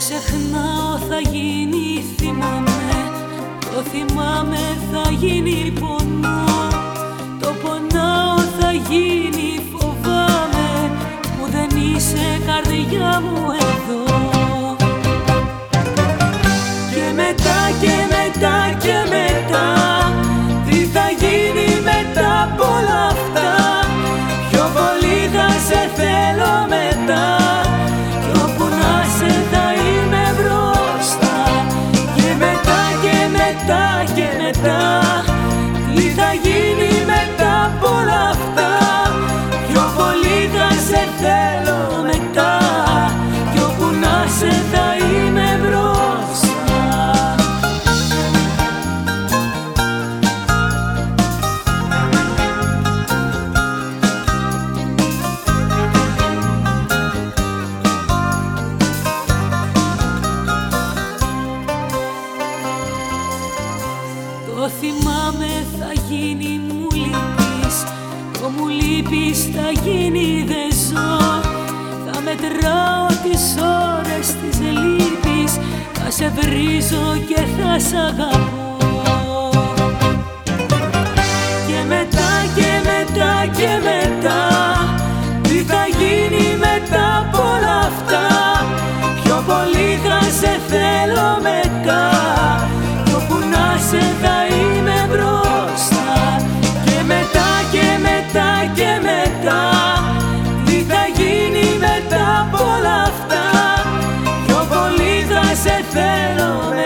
ξεχνάω θα γίνει θυμάμαι Το θυμάμαι θα γίνει πονώ Το πονάω θα γίνει φοβάμαι. Που δεν είσαι καρδιά μου εδώ. Το θυμάμαι θα γίνει μου λείπεις Το μου λείπεις θα γίνει δεν ζω. Θα μετράω τις ώρες της λύπης. Θα σε βρίζω και θα σ' αγαπώ. Και μετά και μετά και μετά Τι θα γίνει μετά από όλα αυτά; Πιο πολύ θα σε θέλω μετά. Κι όπου να σε θα c'est phénomène.